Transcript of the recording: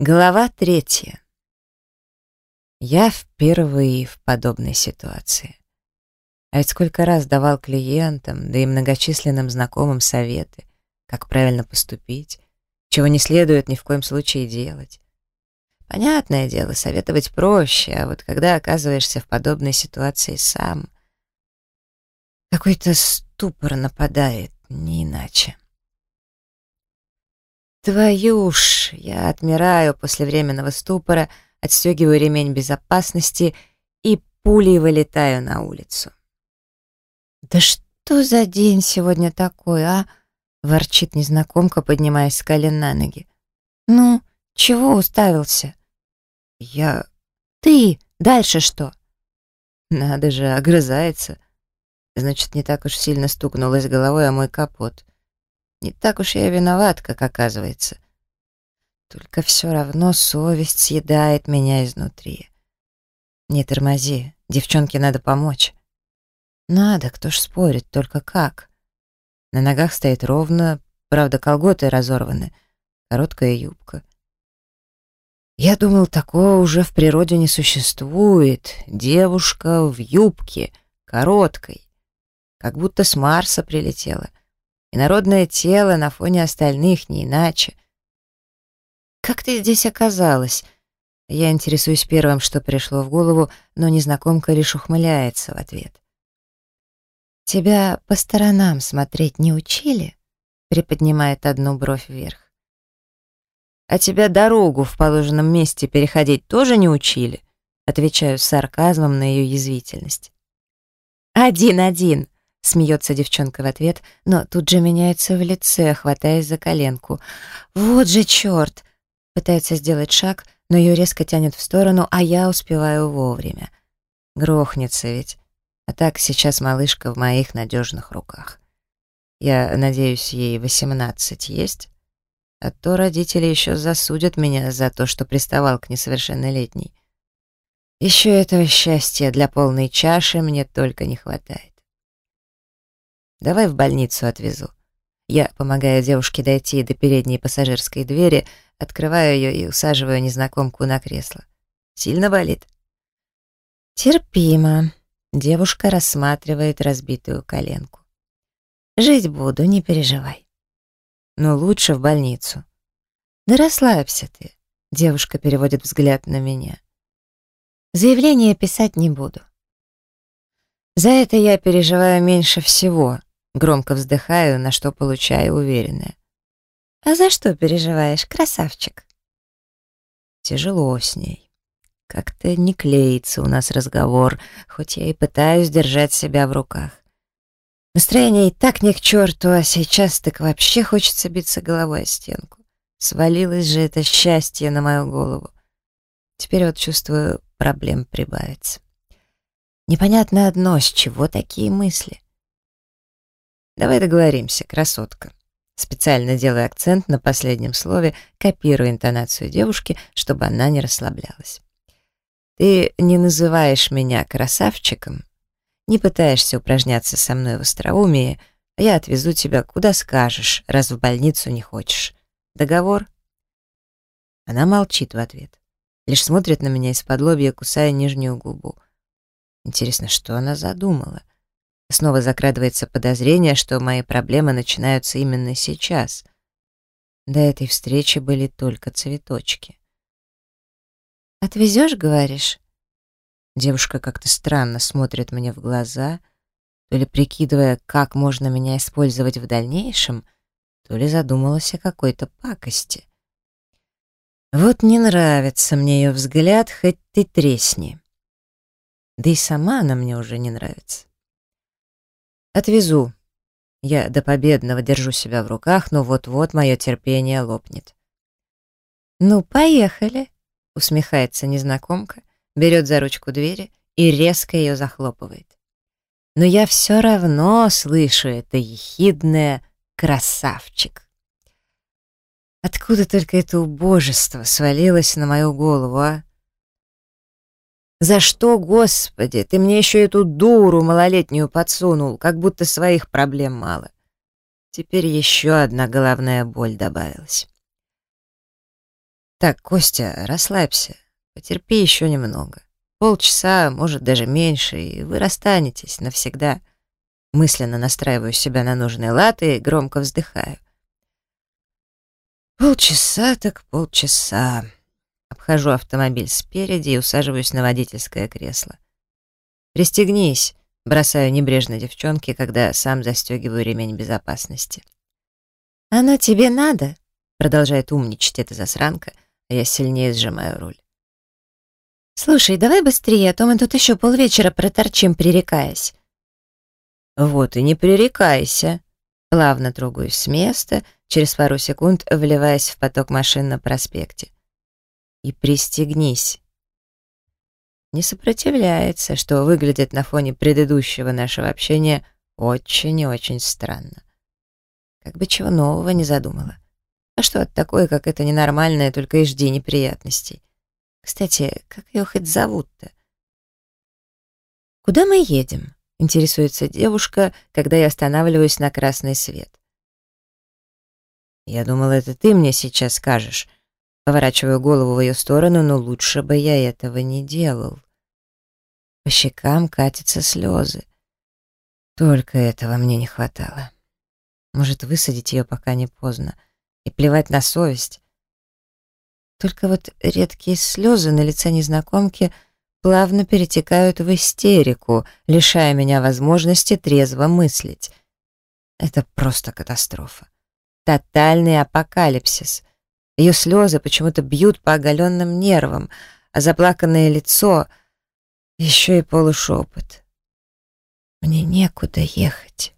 Глава третья. Я впервые в подобной ситуации. А ведь сколько раз давал клиентам, да и многочисленным знакомым советы, как правильно поступить, чего не следует ни в коем случае делать. Понятное дело, советовать проще, а вот когда оказываешься в подобной ситуации сам, какой-то ступор нападает, не иначе. Твою ж, я отмираю после временного ступора, отстегиваю ремень безопасности и пулей вылетаю на улицу. «Да что за день сегодня такой, а?» — ворчит незнакомка, поднимаясь с колен на ноги. «Ну, чего уставился?» «Я...» «Ты! Дальше что?» «Надо же, огрызается. Значит, не так уж сильно стукнулась головой о мой капот. Не так уж я виноват, как оказывается. Только все равно совесть съедает меня изнутри. Не тормози, девчонке надо помочь. Надо, кто ж спорит, только как? На ногах стоит ровно, правда, колготы разорваны, короткая юбка. Я думал, такого уже в природе не существует. Девушка в юбке, короткой, как будто с Марса прилетела — и народное тело на фоне остальных не иначе. «Как ты здесь оказалась?» Я интересуюсь первым, что пришло в голову, но незнакомка лишь ухмыляется в ответ. «Тебя по сторонам смотреть не учили?» приподнимает одну бровь вверх. «А тебя дорогу в положенном месте переходить тоже не учили?» Отвечаю с сарказмом на ее язвительность. «Один-один!» Смеется девчонка в ответ, но тут же меняется в лице, хватаясь за коленку. «Вот же черт!» Пытается сделать шаг, но ее резко тянет в сторону, а я успеваю вовремя. Грохнется ведь. А так сейчас малышка в моих надежных руках. Я надеюсь, ей восемнадцать есть? А то родители еще засудят меня за то, что приставал к несовершеннолетней. Еще этого счастья для полной чаши мне только не хватает. Давай в больницу отвезу. Я помогаю девушке дойти до передней пассажирской двери, открываю ее и усаживаю незнакомку на кресло. Сильно болит? Терпимо. Девушка рассматривает разбитую коленку. Жить буду, не переживай. Но лучше в больницу. Да расслабься ты. Девушка переводит взгляд на меня. Заявление писать не буду. За это я переживаю меньше всего. Громко вздыхаю, на что получаю уверенное. «А за что переживаешь, красавчик?» Тяжело с ней. Как-то не клеится у нас разговор, хоть я и пытаюсь держать себя в руках. Настроение и так не к черту, а сейчас так вообще хочется биться головой о стенку. Свалилось же это счастье на мою голову. Теперь вот чувствую, проблем прибавится. Непонятно одно, с чего такие мысли. Давай договоримся, красотка. Специально делаю акцент на последнем слове, копируя интонацию девушки, чтобы она не расслаблялась. Ты не называешь меня красавчиком, не пытаешься упражняться со мной в остроумии, а я отвезу тебя куда скажешь, раз в больницу не хочешь. Договор? Она молчит в ответ, лишь смотрит на меня из-под лобья, кусая нижнюю губу. Интересно, что она задумала? — Снова закрадывается подозрение, что мои проблемы начинаются именно сейчас. До этой встречи были только цветочки. «Отвезешь, говоришь?» Девушка как-то странно смотрит мне в глаза, то ли прикидывая, как можно меня использовать в дальнейшем, то ли задумалась о какой-то пакости. Вот не нравится мне ее взгляд, хоть ты тресни. Да и сама она мне уже не нравится. Отвезу. Я до победного держу себя в руках, но вот-вот мое терпение лопнет. «Ну, поехали», — усмехается незнакомка, берет за ручку двери и резко ее захлопывает. Но я все равно слышу это ехидное «красавчик». Откуда только это убожество свалилось на мою голову, а? За что, Господи, ты мне еще эту дуру малолетнюю подсунул, как будто своих проблем мало. Теперь еще одна головная боль добавилась. Так, Костя, расслабься. Потерпи еще немного. Полчаса, может, даже меньше, и вы расстанетесь навсегда. Мысленно настраиваю себя на нужные латы и громко вздыхаю. Полчаса так полчаса. Обхожу автомобиль спереди и усаживаюсь на водительское кресло. «Пристегнись», — бросаю небрежно девчонке, когда сам застегиваю ремень безопасности. «Оно тебе надо?» — продолжает умничать эта засранка, а я сильнее сжимаю руль. «Слушай, давай быстрее, а то мы тут еще полвечера проторчим, пререкаясь». «Вот и не пререкайся». Плавно трогаюсь с места, через пару секунд вливаясь в поток машин на проспекте. «И пристегнись». Не сопротивляется, что выглядит на фоне предыдущего нашего общения очень и очень странно. Как бы чего нового не задумала. А что от такой, как это ненормальное, только и жди неприятностей. Кстати, как ее хоть зовут-то? «Куда мы едем?» — интересуется девушка, когда я останавливаюсь на красный свет. «Я думал, это ты мне сейчас скажешь». Поворачиваю голову в ее сторону, но лучше бы я этого не делал. По щекам катятся слезы. Только этого мне не хватало. Может, высадить ее, пока не поздно, и плевать на совесть. Только вот редкие слезы на лице незнакомки плавно перетекают в истерику, лишая меня возможности трезво мыслить. Это просто катастрофа. Тотальный апокалипсис. Ее слезы почему-то бьют по оголенным нервам, а заплаканное лицо — еще и полушепот. Мне некуда ехать.